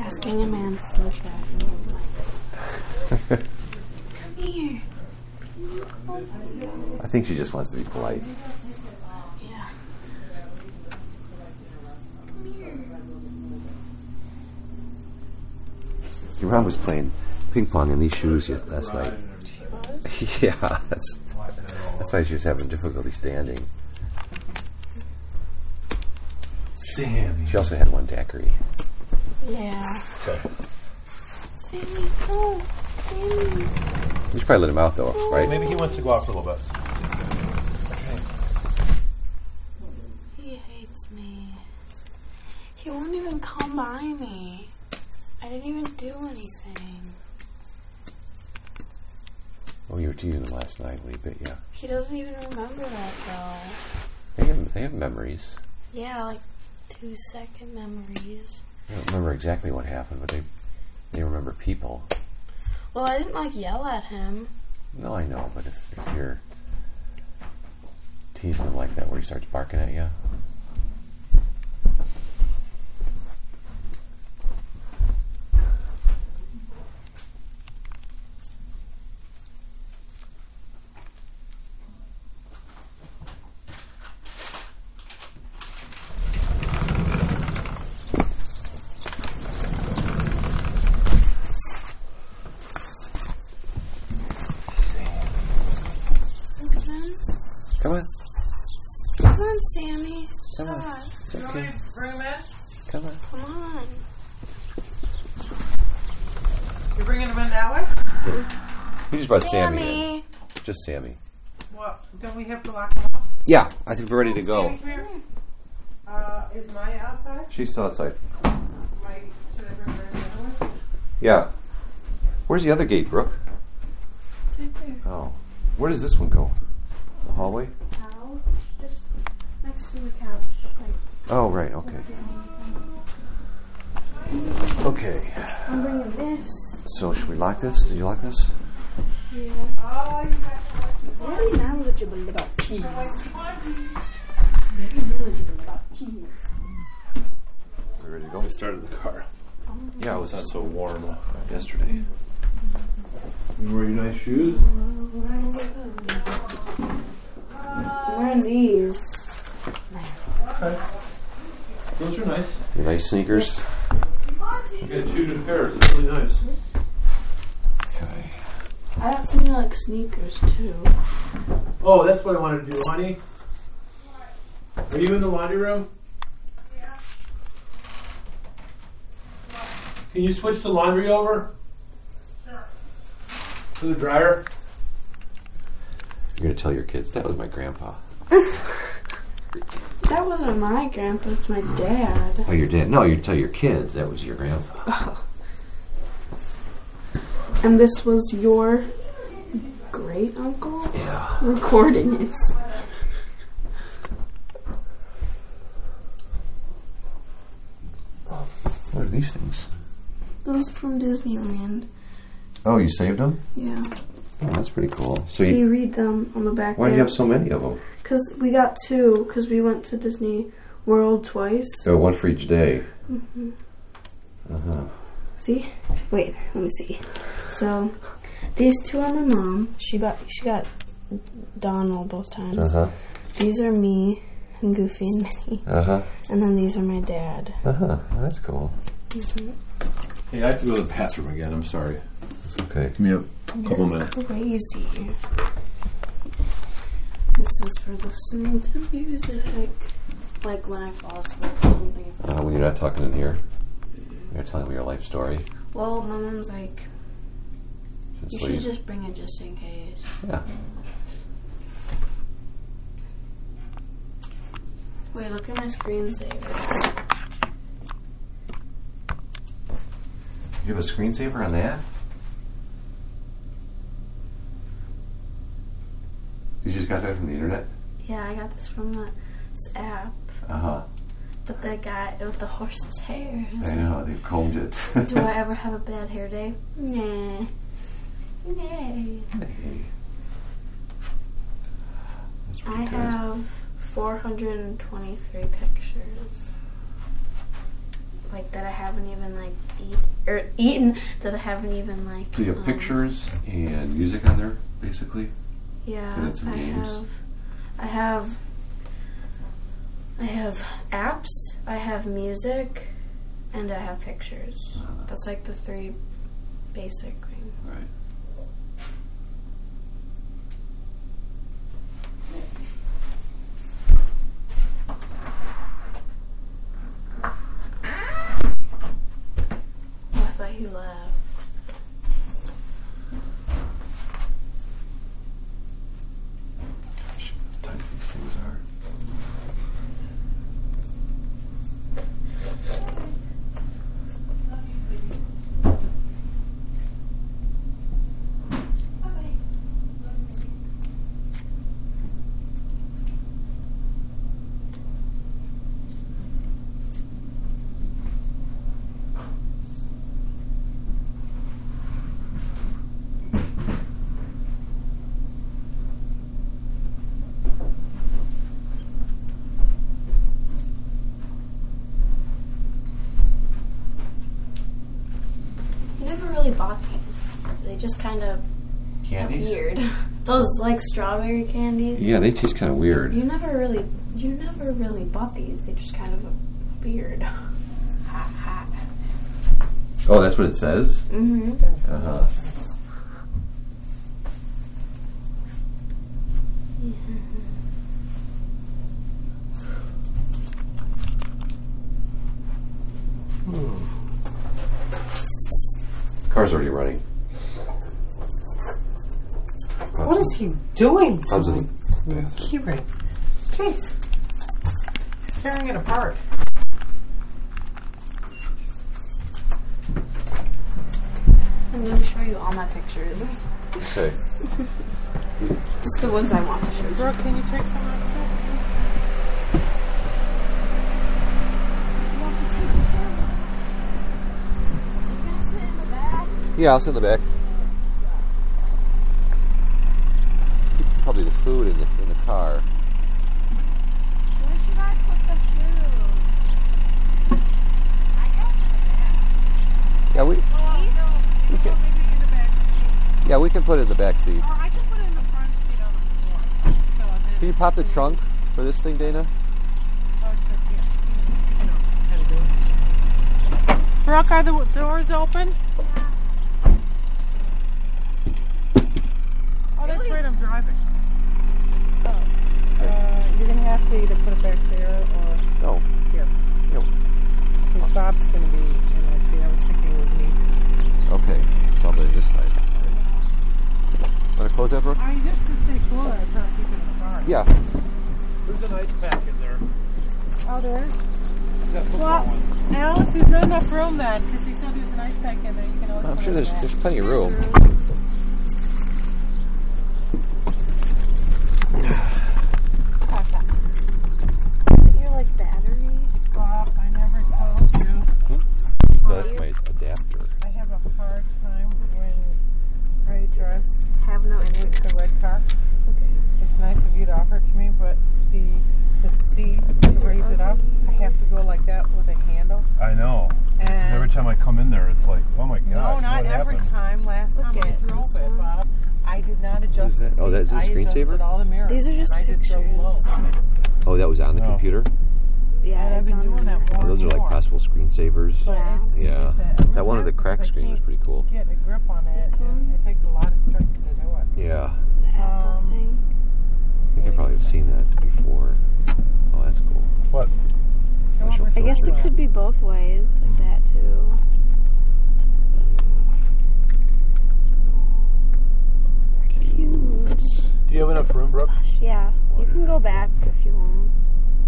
Asking a man to look at him. Come here. I think she just wants to be polite. Yeah. Come here. Your mom was playing ping pong in these shoes ye- last night. Was? yeah, that's that's why she was having difficulty standing. Sammy. She also had one daiquiri. Yeah. Okay. Sammy, go. Sammy. We should probably let him out though, right? Maybe he wants to go out for a little bit. He hates me. He won't even come by me. I didn't even do anything. Oh, you were teasing him last night when he bit you. He doesn't even remember that though. They have, they have memories. Yeah, like two second memories. They don't remember exactly what happened, but they they remember people. Well, I didn't like yell at him. No, I know, but if, if you're teasing him like that, where he starts barking at you, come on, Come on, Sammy. come on, God, it's okay, Bring him in. come on. come on. You're bringing him in that way? You just brought Sammy, in. Just Sammy. Well, don't we have to lock him up? Yeah, I think we're ready to go. Sammy, come here. Uh, is Maya outside? She's still outside. Maya, should I bring her in the other way? Yeah. Where's the other gate, Brooke? It's right there. Oh, where does this one go? The hallway? Couch, just next to the couch. Like, Oh, right. Okay. Okay. I'm bringing this. So should we lock this? Did you lock this? Yeah. Oh, you got to watch the Very knowledgeable about cheese. Very knowledgeable about cheese. We ready to go? I started the car. Yeah, it was Not so warm. yesterday. You wear your nice shoes? I'm wearing these. Okay. Those are nice. Your nice sneakers. You got two new pairs. It's really nice. Okay. I got some like sneakers too. Oh, that's what I wanted to do, honey. Are you in the laundry room? Can you switch the laundry over? Sure. To the dryer? You're gonna tell your kids that was my grandpa. That wasn't my grandpa, it's my dad. Oh, your dad? No, you tell your kids that was your grandpa. Oh. And this was your great uncle Yeah. recording it. What are these things? Those are from Disneyland. Oh, you saved them? Yeah. Oh, that's pretty cool. So So you you, read them on the back why do you have so many of them? Because we got two, because we went to Disney World twice. So one for each day. Mm-hmm. Uh huh. See? Wait, let me see. So these two are my mom. She got she got Donald both times. Uh huh. These are me and Goofy and Minnie. Uh huh. And then these are my dad. Uh huh. That's cool. Hey, I have to go to the bathroom again. I'm sorry. It's okay. Give me a couple minutes. Crazy. This is for the smooth music. Like when I fall asleep or something. Uh, when you're not talking in here, you're telling me your life story. Well, my mom's like, Just you should just bring it just in case. yeah. Wait, look at my screensaver. You have a screensaver on that? You just got that from the internet? Yeah, I got this from the this app. Uh huh. But that guy with the horse's hair. I know, they've combed it. Do I ever have a bad hair day? Nah. Hey. I good. have 423 pictures. like that I haven't even like eat or eaten that I haven't even like. So you have um, pictures and music on there, basically. Yeah, I games. have. I have. I have apps. I have music, and I have pictures. Uh, That's like the three basic things. right. Oh, I thought you left. Gosh, how tight these things are. You never really bought these. They just kind of Candies? weird. Those like strawberry candies. Yeah, they taste kind of weird. You never really, you never really bought these. They just kind of weird. Ha ha. Oh, that's what it says? Mm-hmm. Uh huh. Car's already running. What is he doing? How's to it? my keyring? Jeez. He's tearing it apart. I'm going to show you all my pictures. Okay. Just the ones I want to show you. Brooke, can you take some out of that? Yeah, I'll sit in the back. Keep probably the food in the in the car. Where should I put the food? Yeah, we Oh, no. Okay. Oh, maybe in the back seat. yeah we can put it in the back seat. Or I can put it in the front seat on the floor. So Can you pop the trunk for this thing, Dana? Oh, sure. Yeah. You, you know how to do it. Brooke, are the doors open? Yeah. Oh, that's right. I'm driving. You're gonna have to either put it back there or No. here. No. Because Bob's gonna be in that seat. I was thinking it was me. Okay, so I'll put it this side. Want to close that, Brooke? I just to stay cool. I thought keep it in the car. Yeah. There's an ice pack in there. Oh, there is. That football Well, one. Alex, there's not enough room then, because he said there's an ice pack in there. You can always. I'm sure there's in there's plenty of room. You're like battery. Bob, I never told you. No, that's my adapter. I have a hard time when I drive Have no with internet. the red car. It's nice of you to offer it to me, but the the seat to raise it up, I have to go like that with a handle. I know. And Every time I come in there, it's like, oh my god. no, not what every happened? time. Last Look time I at drove this it, one. Bob, I did not adjust that? the seat. Oh, that's a I screensaver? adjusted all the mirrors. These are just and I just drove low. pictures. Oh, that was on the No. computer. Yeah, I've been doing that more Oh, those are like more. possible screensavers. Yeah. Yeah. it's a, a real That one of the mess crack because I screen was pretty cool. Get a grip on it, This one? it takes a lot of strength to do it. Yeah, The Um, thing. I think I probably have seen that before. Oh, that's cool. What? Come on, Special let's I guess it could be both ways, like that too. Cute. Do you have enough room, Brooke? Gosh, yeah. You can go back if you want.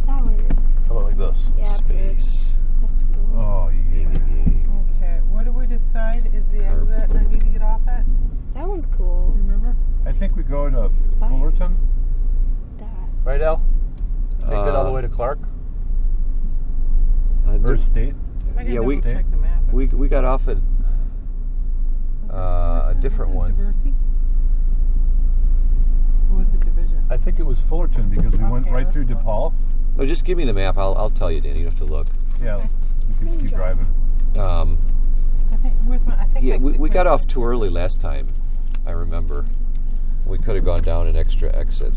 Flowers. How about like this? Yeah, it's good. Space. That's cool. Oh, yeah. Ying and yang. Okay, what do we decide is the exit I need to get off at? That one's cool. Remember? I think we go to Spire. Fullerton. That. Right, Al? Take it all the Uh, way to Clark? Uh, Or State? I Yeah, we- check the map. we we got off at uh, a different one. Diversey? Or was it division? I think it was Fullerton because we went Okay, right through that's fine. DePaul. Oh, just give me the map. I'll I'll tell you, Danny. You don't have to look. Yeah. You can keep driving. Um, I think, where's my, I think yeah, I we, took we my- got off too early last time. I remember. We could have gone down an extra exit.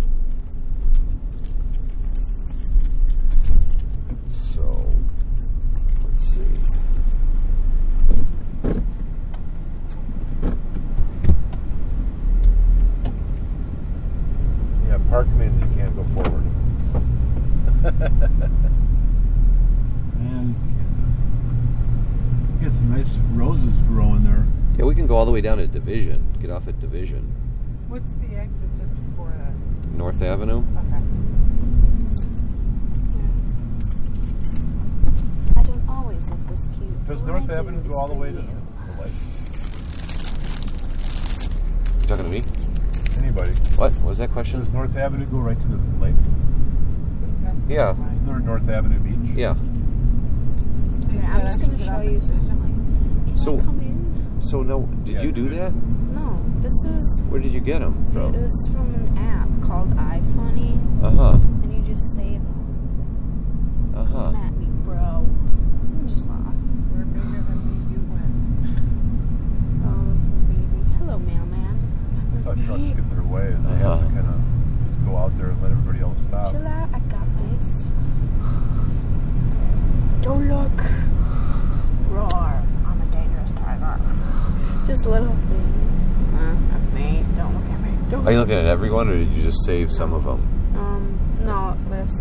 So, let's see. Yeah, park means you can't go forward. And you got some nice roses growing there. Yeah, we can go all the way down to Division. Get off at Division. What's the exit just before that? North Avenue. Okay. I don't always look this cute. Does North when do, Avenue go all the for way to the lake? You talking to me? Anybody? What? What was that question? Does North Avenue go right to the lake? Yeah. Isn't there North Avenue Beach? Yeah. So Yeah, I'm just gonna show you at Division? something. Can So- I come in? So no, did Yeah, you do that? No, this is Where did you get them from? it was from an app called iFunny, Uh huh. and you just save them. Uh huh. Come at me, bro. You just laugh. We're bigger than me, you win. Oh, this little baby. Hello, mailman. That's how trucks get their way. Is they have to Uh-huh. kind of just go out there and let everybody else stop. Chill out. I got this. Don't look. Roar. I'm a dangerous tiger. Just little things. Uh, that's me. Don't look at me. Don't Are you looking at everyone, or did you just save some of them? Um, no, there's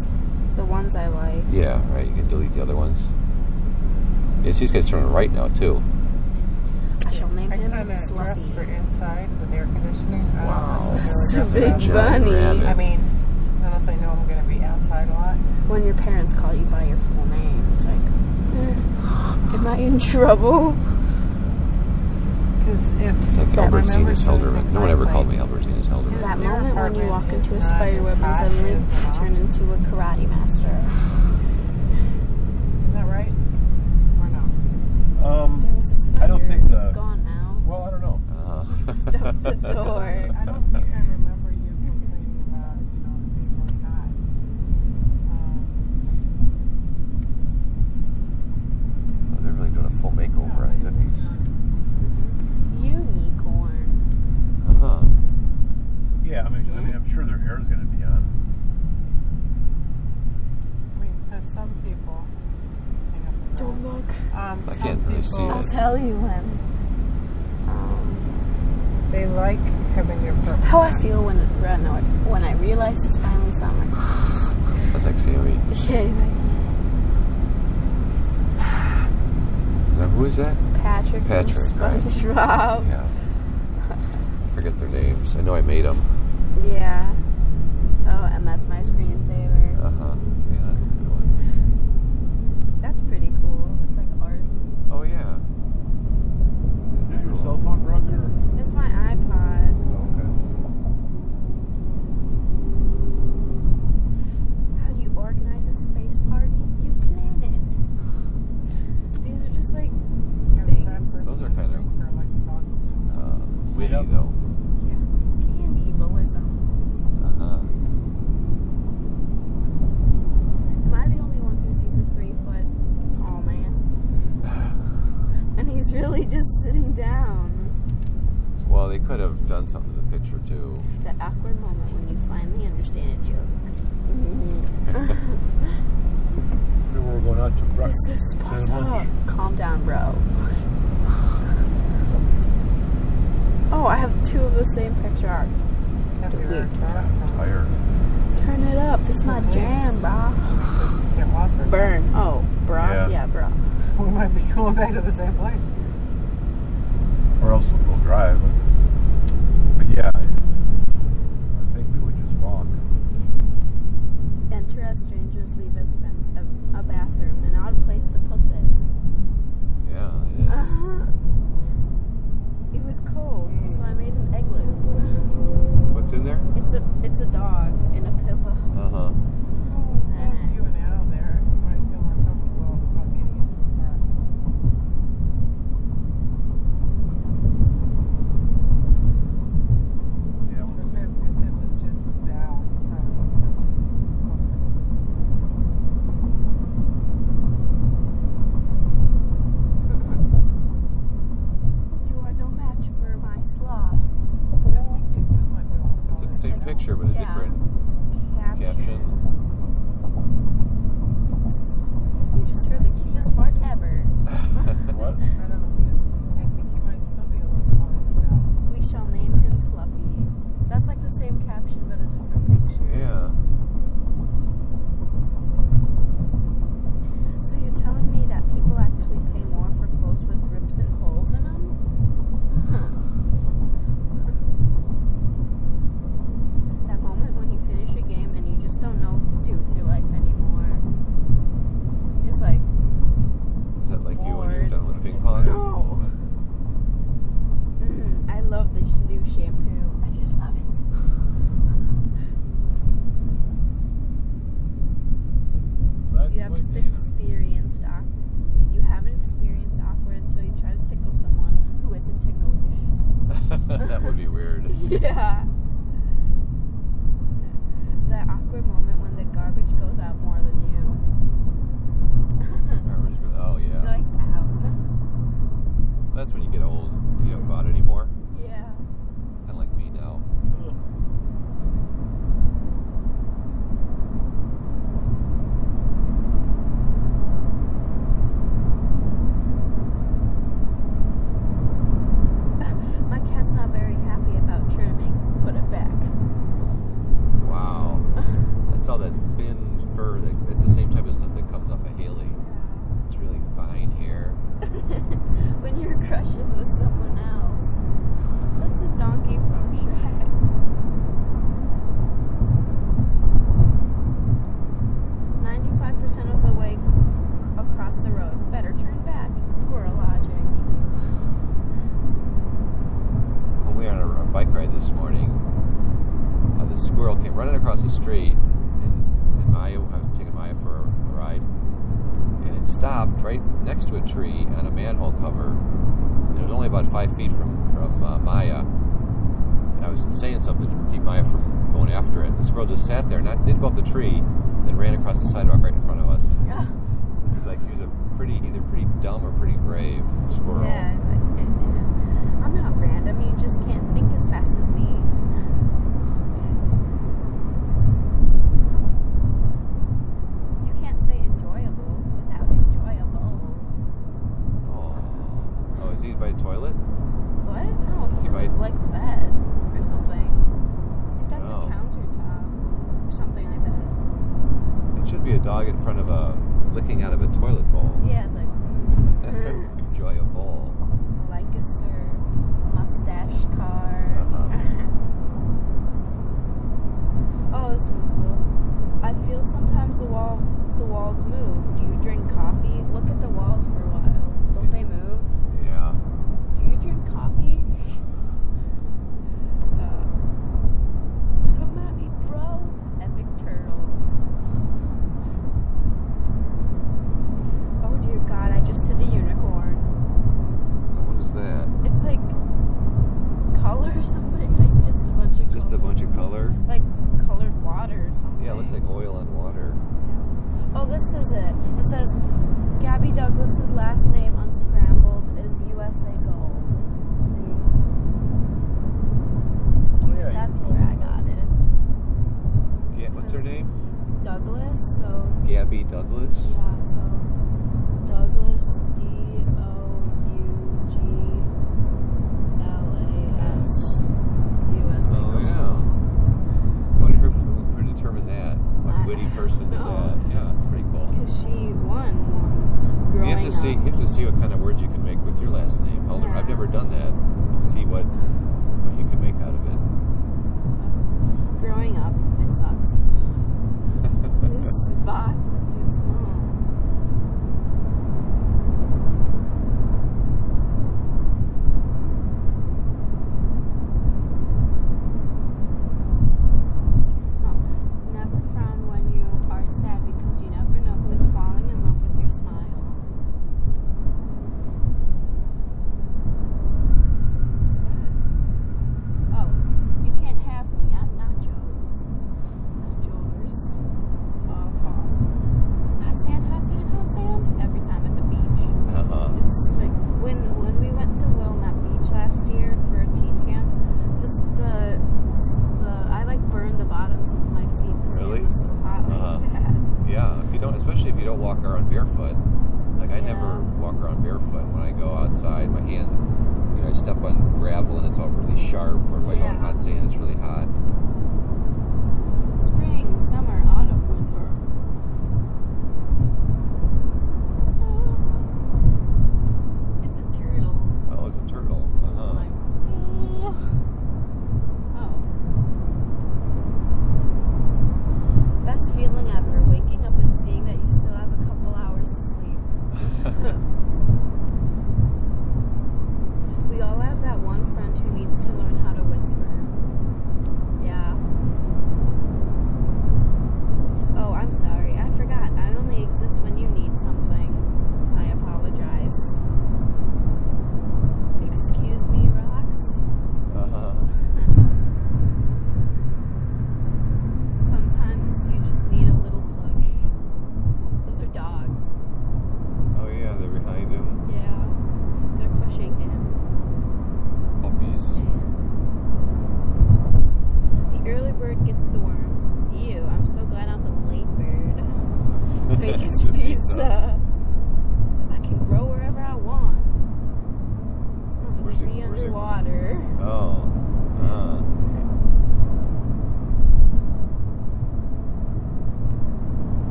the ones I like. Yeah, right. You can delete the other ones. Yes, these guys turning right now too. I shall name I him kind of dress for inside with air conditioning. I Wow. don't It's a dress for big outside. bunny. Rabbit. I mean, unless I know I'm going to be outside a lot. When your parents call you by your full name, it's like, eh, am I in trouble? Because if It's like That Albert remembers Zenas those Helderman. No one ever called me Albert Zenas Helderman. That Their moment when you apartment walk into a not spider web and hot suddenly as mine. turn into a karate master. Isn't that right? Or no? Um, There was a spider. I don't think the- It's gone now. well, I don't know. Uh, Out the door. I don't think I remember you complaining about, you know, it being really hot. Um, Oh, they're really doing a full makeover on Zippy's. Unicorn. Uh huh. Yeah, I mean, I mean, I'm sure their hair is going to be on. I mean, because some people. hang up the Don't phone. look. Um, I some can't really people, see I'll tell you when. Um, They like having their purple. how I feel when when I, when I realize it's finally summer. That's like Sammy. Yeah, you're like, Now, who is that? Patrick, Patrick, and right. SpongeBob. Yeah. Forget their names. I know I made them. Yeah. Then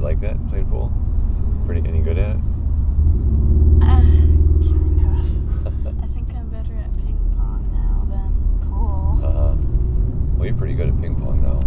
you like that playing pool? Pretty any good at? Uh, kind of. I think I'm better at ping pong now than pool. Uh huh. Well, you're pretty good at ping pong now.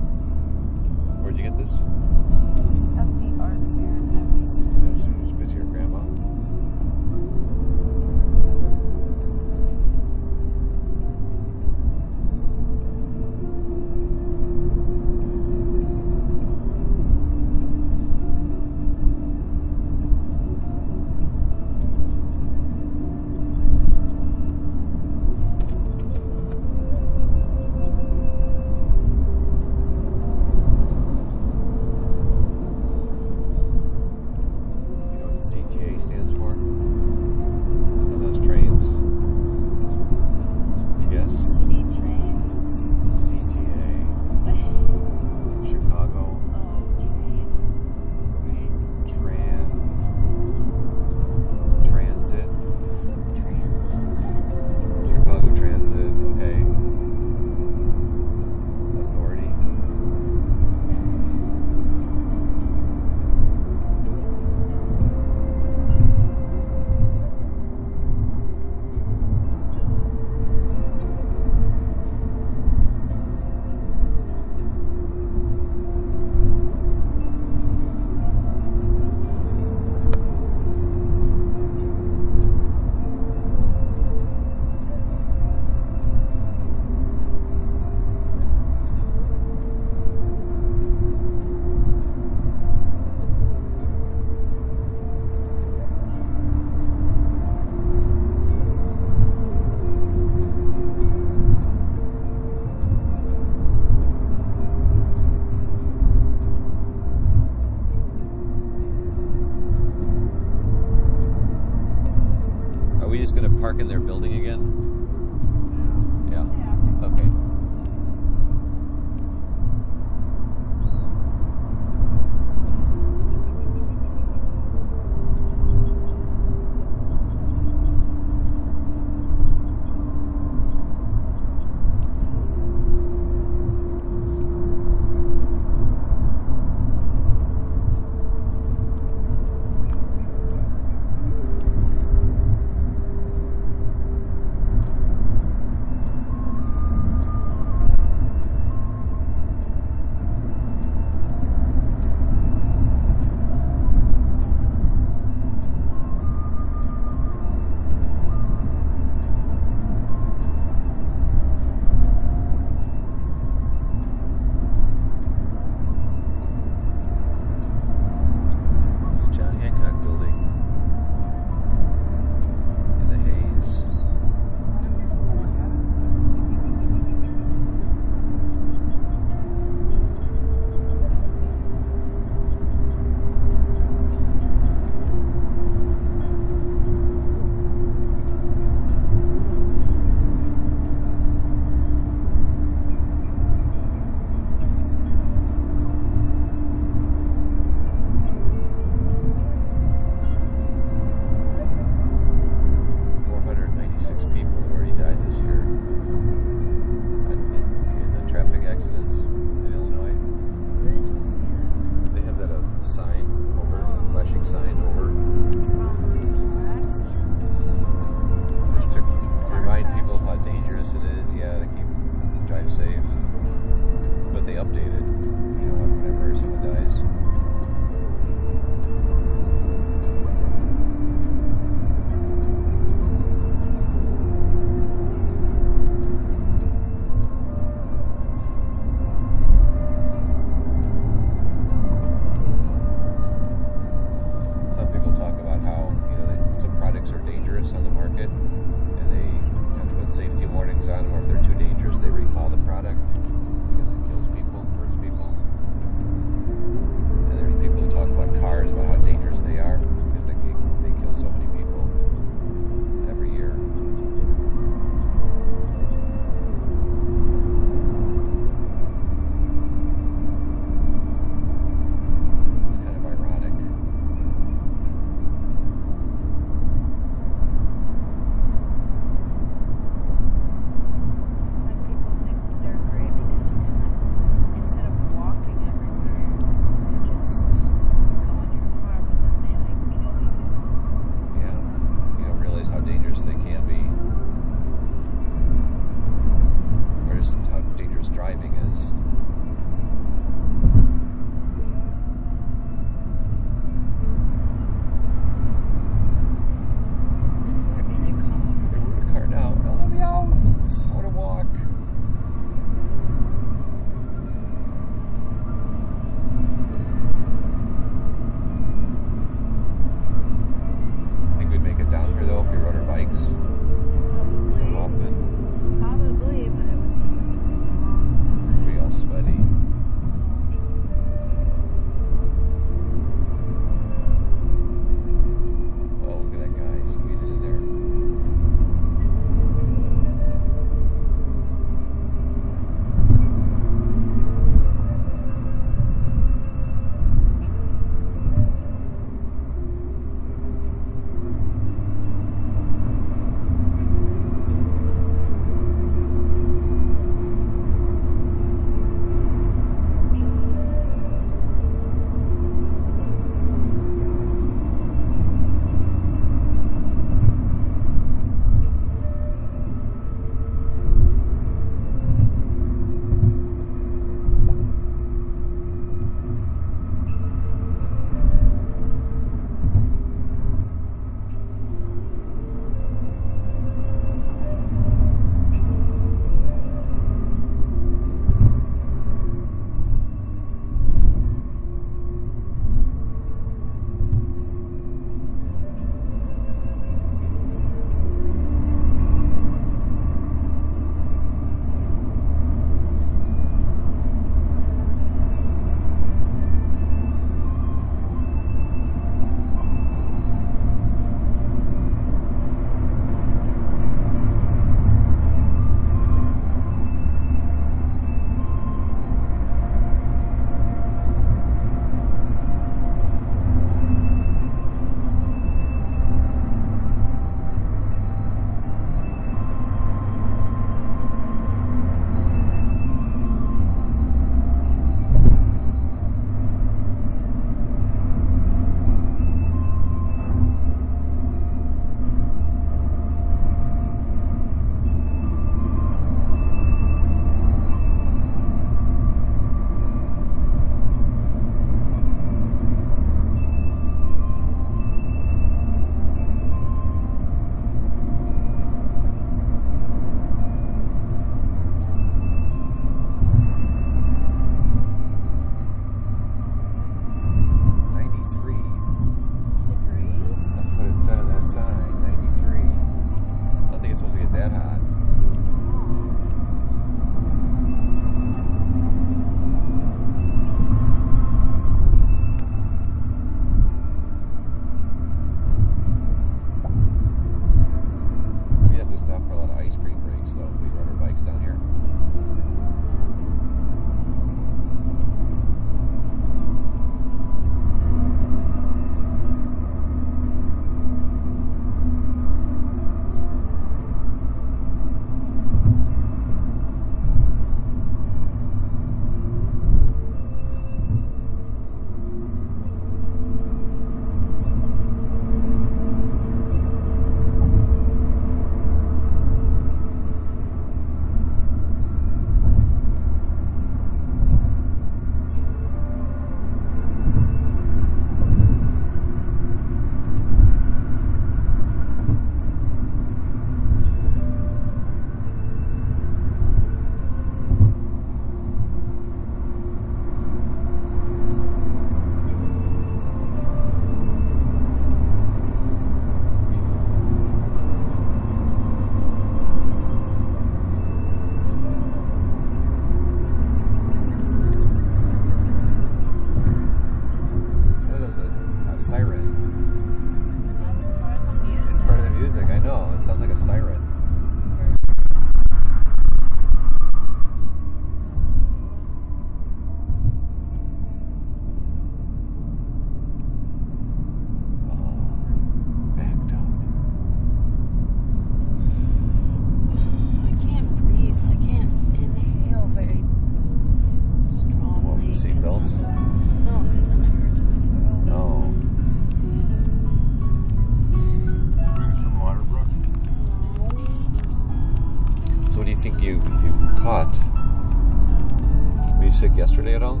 Sick yesterday at all?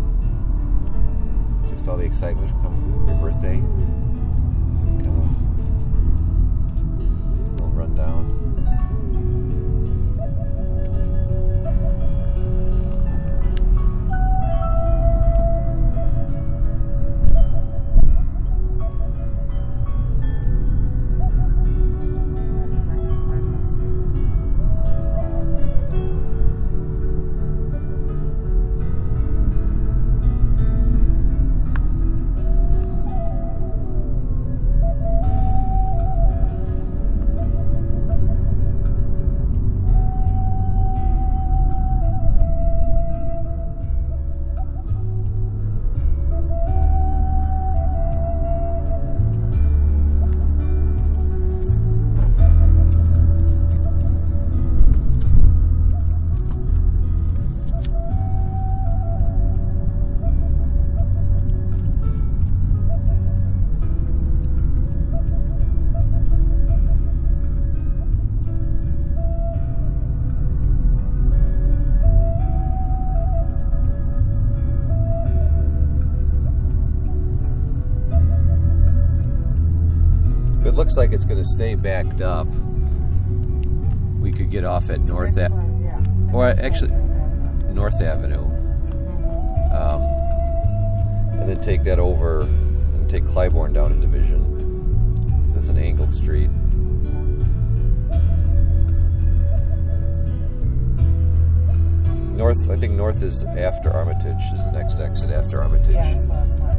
Just all the excitement from your birthday? Kind of a little run stay backed up, we could get off at North Next A- yeah. Or actually- North Avenue, um, and then take that over and take Clybourn down to Division. That's an angled street. North, I think North is after Armitage. Is the next exit after Armitage. Yeah,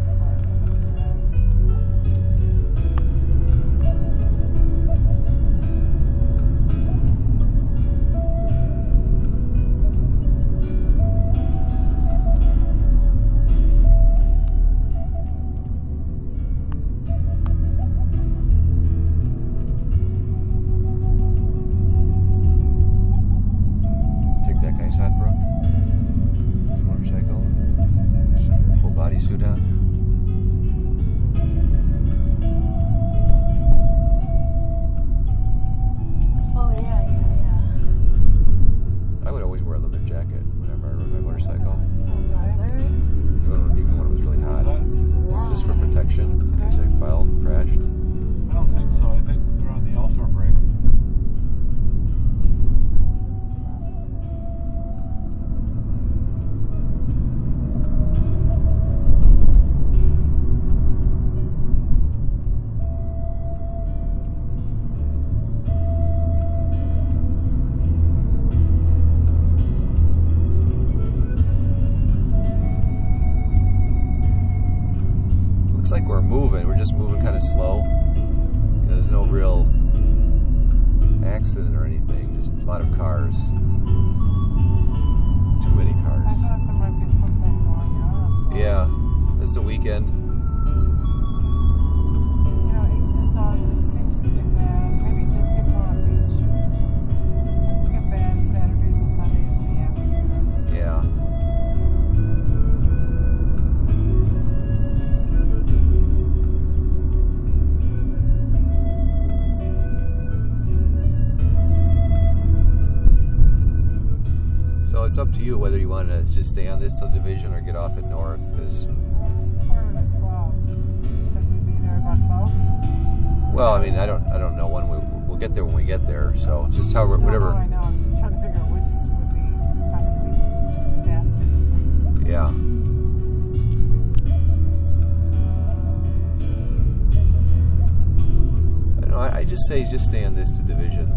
want to just stay on this till division or get off at north. Because, It's quarter to twelve. You said we'd be there about twelve. well, I mean, I don't, I don't know when we we'll get there when we get there. So just however, No, whatever. no, I know. I'm just trying to figure out which is, would be possibly faster. Yeah. I know. I, I just say just stay on this to division.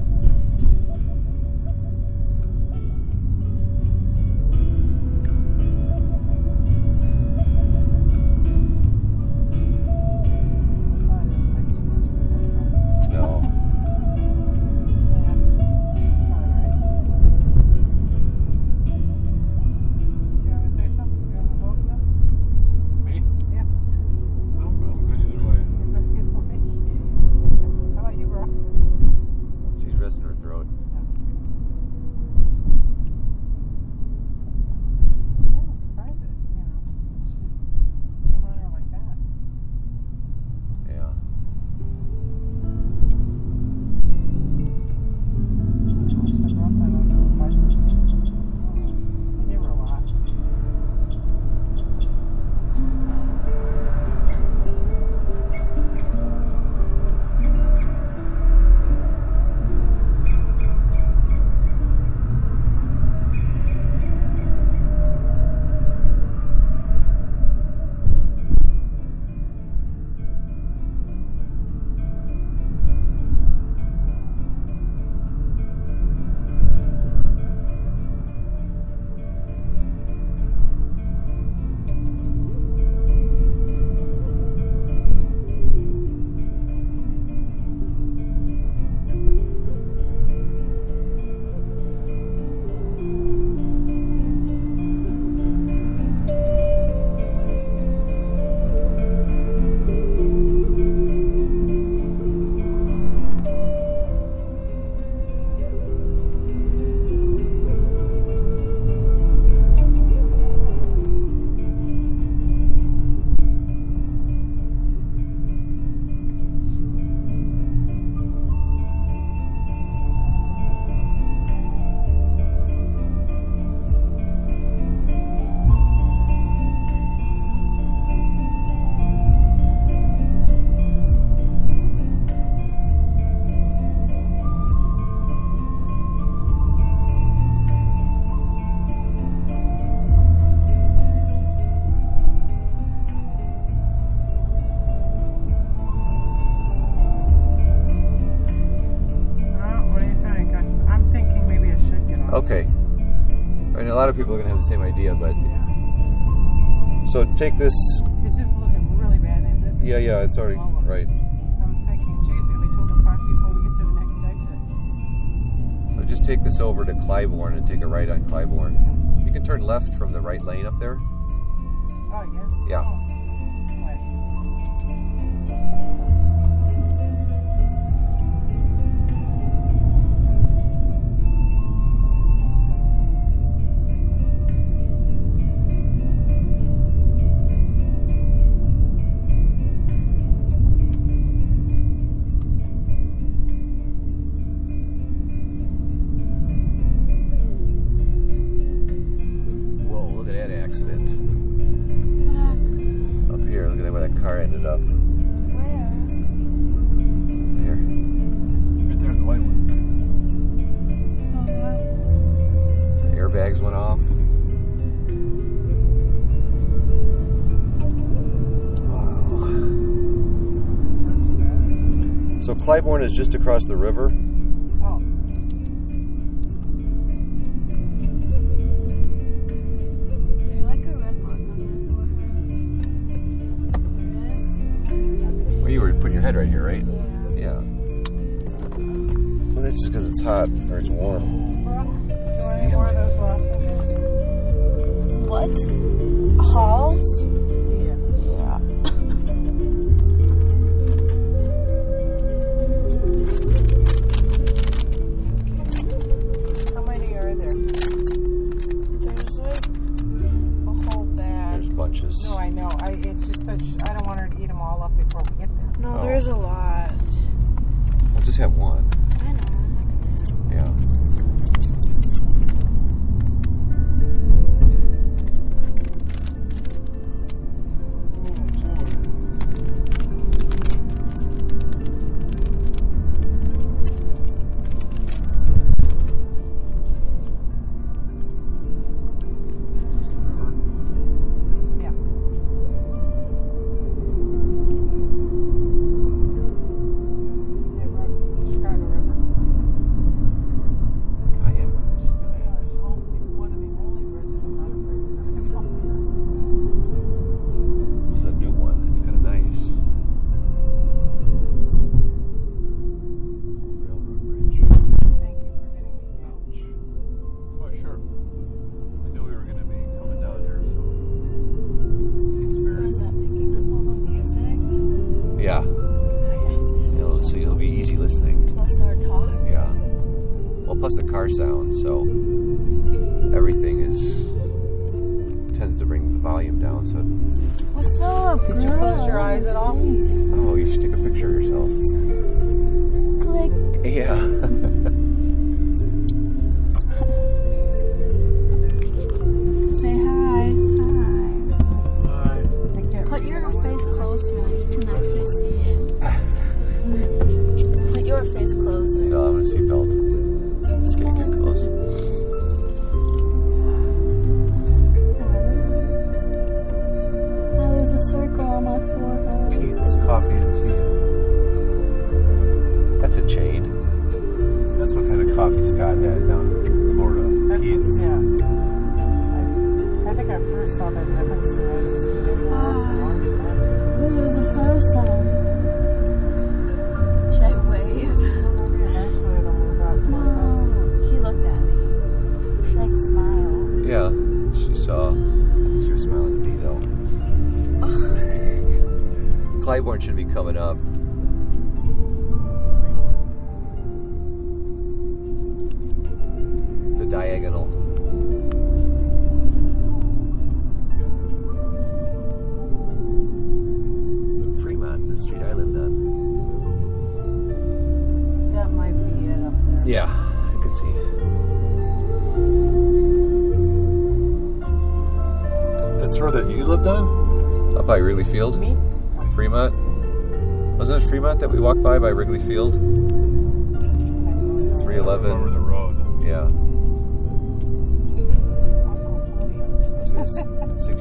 Lot of people are going to have the same idea, but yeah. so take this. It's just looking really bad. And it's Yeah, yeah, it's already slower. right. I'm thinking, geez, it'll be 12 o'clock before we get to the next exit. So just take this over to Clybourn and take a right on Clybourn. You can turn left from the right lane up there. Oh, yes? Yeah. Across the river. Kind of coffee Scott had down in Florida. That's Pete's. yeah. I, I think I first saw that in Evanston. Ah. I didn't see it anywhere else in Orangestown. Ooh, there's a person. Should I wave? Eventually it'll move out oh, towards us. She looked at me. She like smiled. Yeah, she saw. I think she was smiling at me though. Clybourn should be coming up. Diagonal. Fremont, the street I lived on. That might be it up there. Yeah, I could see. That's her that you lived on? Up by Wrigley Field. Me? Fremont. Wasn't it Fremont that we walked by by Wrigley Field? 311. Over the road. Yeah.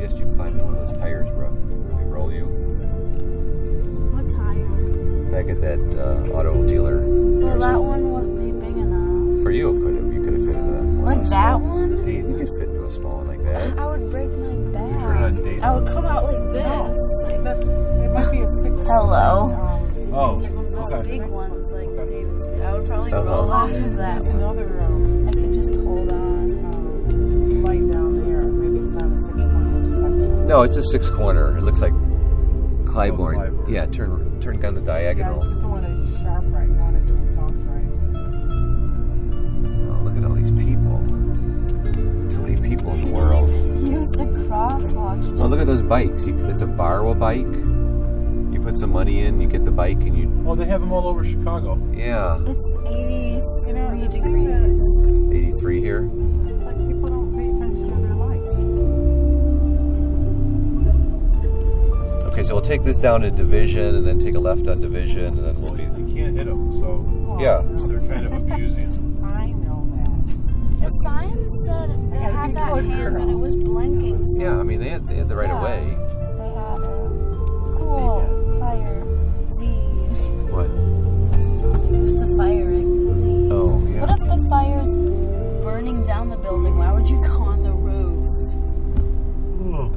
suggest you climb in one of those tires, bro. We roll you. What tire? Back at that uh, auto dealer. Well, that one wouldn't be big enough. For you, it could have. You could have fit into that. One like that one? Date. You could fit into a small one like that. I would break my back. I would come out like this. No, that's. It might be a six. Hello. Oh. Those big ones like David's. I would probably uh-huh. roll out of that. There's another room. No, it's a six corner. It looks like oh, Clybourn. Clybourn. Yeah, turn turn down the yeah, diagonal. you just don't want to sharp right. You want to do a soft right. Oh, look at all these people. Too many people in the world. Use the crosswalk. Oh, look at those bikes. You, it's a borrow a bike. You put some money in, you get the bike, and you Oh, they have them all over Chicago. yeah, It's 83 You know, degrees. eighty three here. Okay, so we'll take this down to Division, and then take a left on Division, and then we'll be You can't hit them, so Well, Yeah. they're kind of abusing. I know that. The sign said they gotta had that hand, girl. but it was blinking. So yeah. I mean, they had they had the right of way. They had a cool fire Z. What? Just a fire Z. Oh yeah. What if the fire's burning down the building? Why would you go on the roof?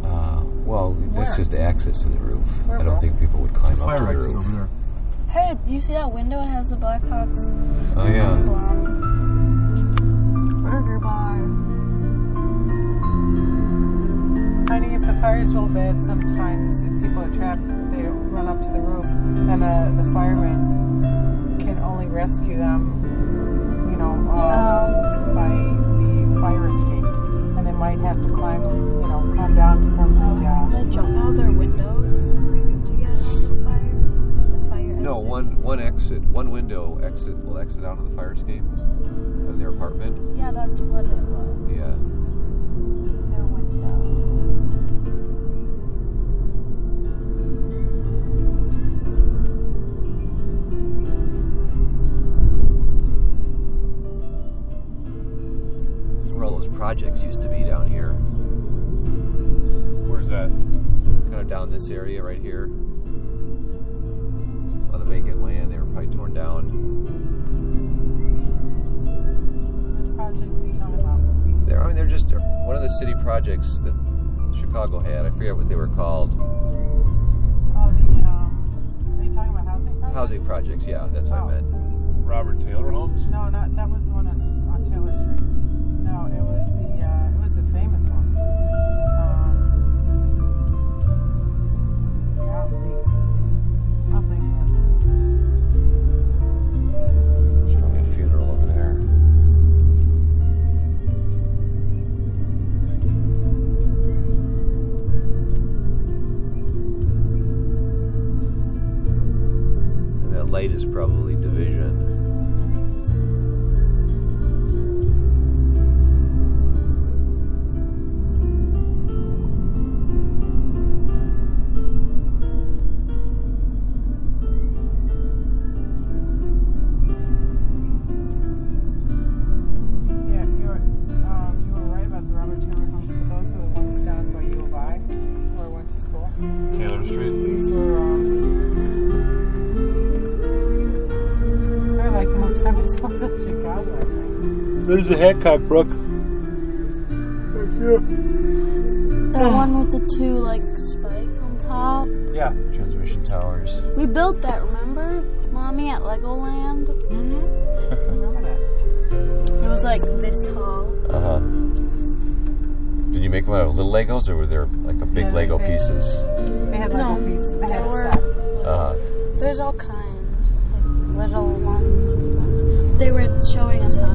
Uh, well, that's just access to the roof. Where, I don't bro? think people would climb up to the roof. over there. Hey, do you see that window? It has the Blackhawks Oh yeah. emblem. Burger bar. Honey, if the fire is real bad, sometimes if people are trapped, they run up to the roof, and the, the firemen can only rescue them, you know, uh, by the fire escape, and they might have to climb, you know, climb down from the. So Uh, they jump out their windows to get onto the fire. The fire. No, one one exit, one window exit will exit out of the fire escape in their apartment. Yeah, that's what it was. Yeah. Their window. This is where all those projects used to be down here. Where's that? Kind of down this area right here. A lot of vacant land. They were probably torn down. which projects are you talking about? They're, I mean, they're just they're one of the city projects that Chicago had. I forget what they were called. Oh, the. Um, are you talking about housing projects? Housing projects. Yeah, that's what Oh. I meant. Robert Taylor Homes? No, not that was the one on, on Taylor Street. No, it was the uh, it was the famous one. Probably a funeral over there. That light is probably think. There's the Hancock Brook. That one with the two like spikes on top. Yeah. Transmission towers. We built that, remember? Mommy at Legoland. Mm-hmm. Remember that? It was like this tall. Uh huh. Did you make them out of little Legos or were there like a big Yeah, Lego they- pieces? They had Lego No, pieces. They had there a were- set. Uh huh. There's all kinds, like little ones. big ones. They were showing us how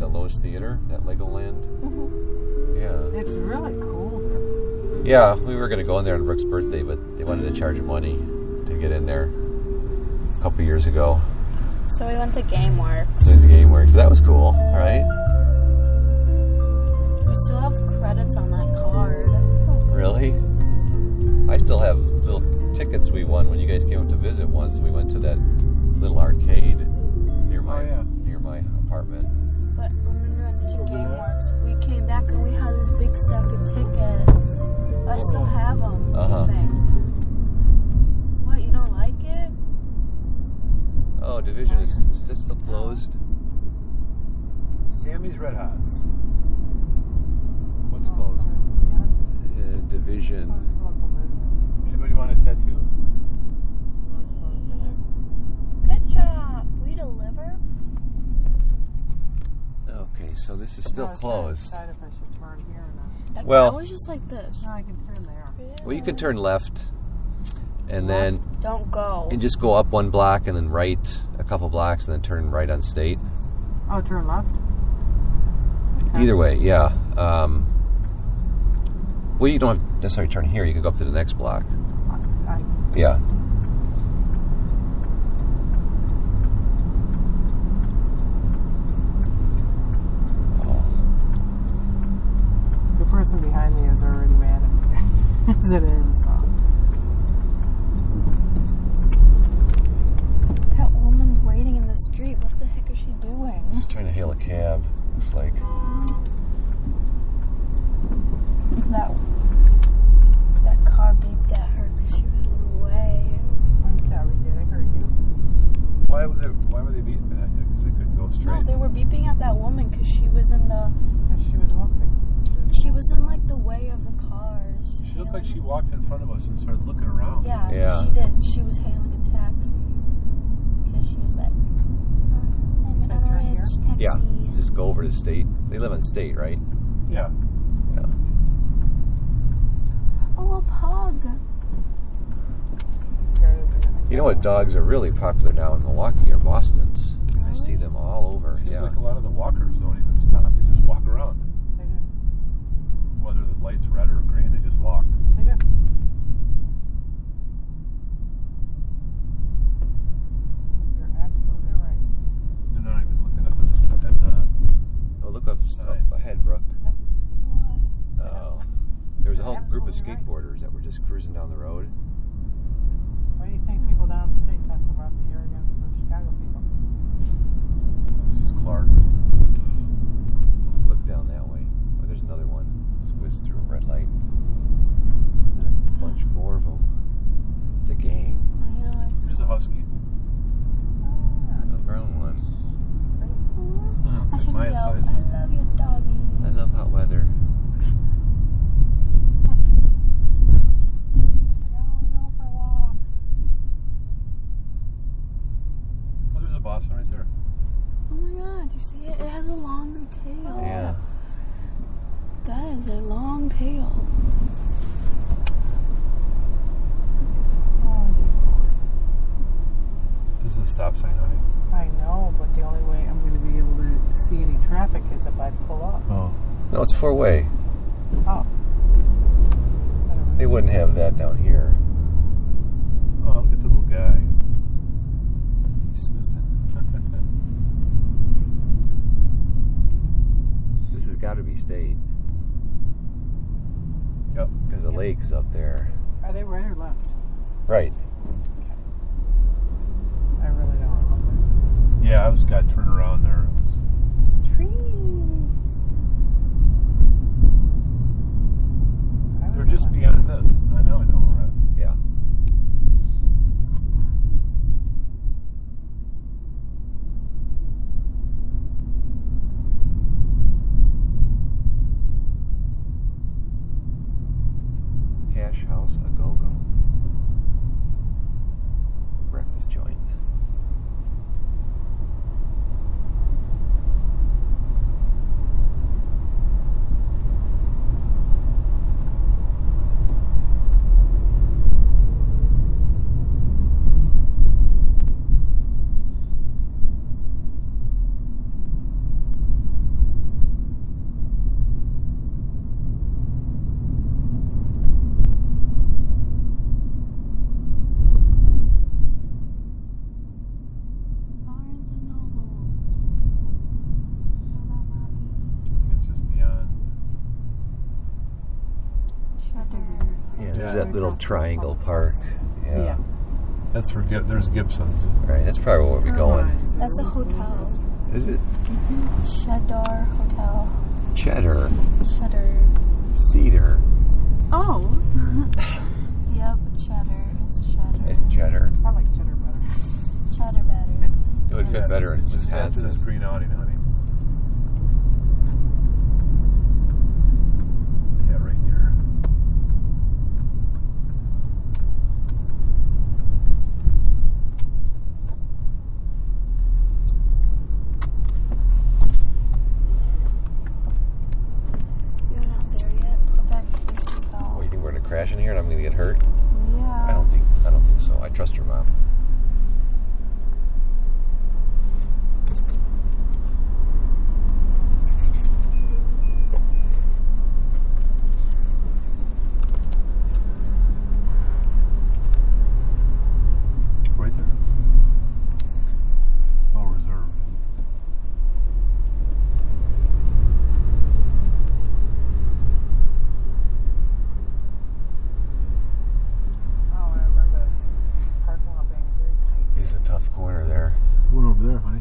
the one Lowe's Theater? That Legoland? Mm-hmm. Yeah. It's really cool. There. Yeah, we were gonna go in there on Brooke's birthday, but they wanted to charge money to get in there a couple years ago. So we went to GameWorks. So the game worked. That was cool, right? We still have credits on that card. Really? I still have little tickets we won when you guys came up to visit once. We went to that little arcade we came back and we had this big stack of tickets. I still have them. Uh huh. What? You don't like it? Oh, division is, is this still closed? Sammy's Red Hots. What's closed? Uh, division. Anybody want a tattoo? Okay, so this is still I was trying to closed. decide if I should turn here or not. That Well- guy was just like this. No, I can turn there. Well, you can turn left, and then Don't go. and just go up one block and then right a couple blocks and then turn right on State. Oh, turn left. Either way, yeah. Um, well, you don't have to necessarily turn here. You can go up to the next block. I, I, Yeah. Person behind me is already mad at me as it is. So. That woman's waiting in the street. What the heck is she doing? just trying to hail a cab. Looks like. That that car beeped at her because she was in the way. I'm did I hurt you? Why was it? Why were they beating at you? Because they couldn't go straight. No, they were beeping at that woman because she was in the. Because she was walking. She was in like the way of the cars. she looked like she hailing walked in front of us and started looking around. Yeah, Yeah. she did. She was hailing a taxi because she was like, uh, I'm Said on a right here? rich taxi. Yeah. Just go over to State. They live in State, right? Yeah. Yeah. Oh, a pug. Scared as they're gonna You know what dogs are really popular now in Milwaukee or Boston's. I see them all over. Seems yeah. like a lot of the walkers don't even stop. They just walk around. They do. Whether the light's red or green, they just walk. They do. You're absolutely right. They're not even looking at the at the. Oh, look up, up ahead, Brooke. What? Oh. There was a whole group of Absolutely right. skateboarders that were just cruising down the road. Why do you think people downstate talk about the arrogance of Chicago people? This is Clark. Look down that way. Oh, there's another one. Just through a red light. There's a bunch more of them. It's a gang. I know. I saw. Here's a husky. Ah. A brown one. I should my yell, size. I love your doggy. I love hot weather. I gotta go for a walk. Oh, there's a Boston right there. Oh my god, do you see it? It has a longer tail. Yeah. That is a long tail. Oh, This is a stop sign, honey. I know, but the only way I'm going to be able to see any traffic is if I pull up. Oh. No, it's four way. Oh. They wouldn't have that down here. Oh, look at the little guy. He's sniffing. This has got to be state Yep. because the lake's up there. Are they right or left? Right. Okay. I really don't remember. Yeah, I was got turned around there. Trees. They're just beyond this- this. I know, I know where we're at. Yeah. Hash House A Go Go. Breakfast joint. Barnes and Noble. What about I Lobbies? think it's just beyond. Shutter. Yeah, there's Yeah. triangle park. Yeah. Yeah. That's where Gib- there's Gibson's. Right, that's probably where we'll be going. That's a hotel. Is it mm-hmm. Cheddar Hotel. cheddar, Cheddar. cedar, Oh. yep, cheddar. It's cheddar. and cheddar? I like cheddar better. Cheddar better. It would fit better in It's this just add to this green awning, honey. Yeah, right there. You're not there yet. Put back your seatbelt. What, you think we're gonna crash in here and I'm gonna get hurt? Yeah. I don't think. I don't think so. I trust your mom. Right there. All reserved. Oh, I remember this parking lot being very tight. It's a tough corner there. One over there, honey.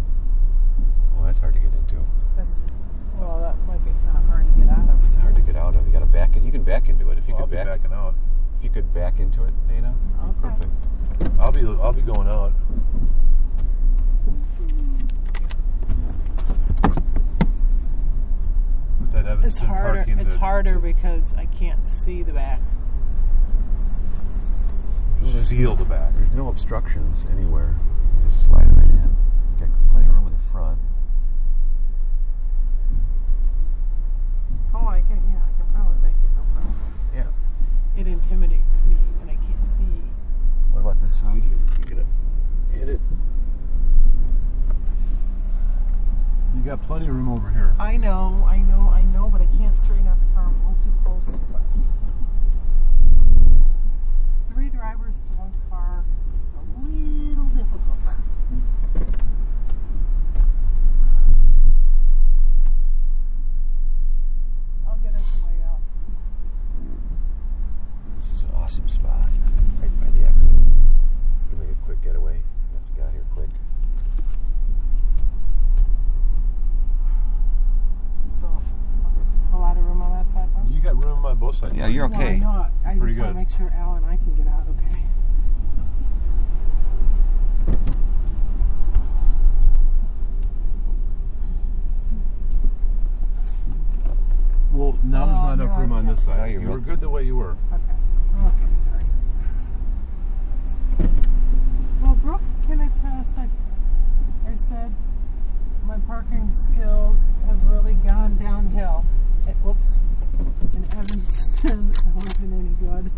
Oh, that's hard to get into. That's, well, that might be kind of hard to get out of. It's hard to get out of. You got to back in. You can back into it if you Well, I'll could be back. backing out. If you could back into it, Dana. it'd be Okay. Perfect. I'll be I'll be going out. With that Evanston It's harder. parking It's that- harder because I can't see the back. seal the back. There's no obstructions anywhere. You just slide it right in. You got plenty of room in the front. Oh, I can. Yeah, I can probably make it. No problem. Yeah. It intimidates me when I can't see. What about this side here? You gonna hit it? You got plenty of room over here. I know, I know, I know, but I can't straighten out the car. I'm a little too close to it. Three drivers to one car is a little difficult. I'll get us the way out. This is an awesome spot. Right by the exit. You make a quick getaway. You have to get out here quick. Still a lot of room on that side. though? You got room on both sides. Yeah, you're Well, okay. I know. I Pretty just want good. to make sure Al and I can get out okay. Well, now there's Oh, not enough no, room on okay. this side. Now you're you were good the way you were. Okay. Okay, sorry. Well, Brooke can attest. I, I said my parking skills have really gone downhill. Eh, whoops. In Evanston, I wasn't any good.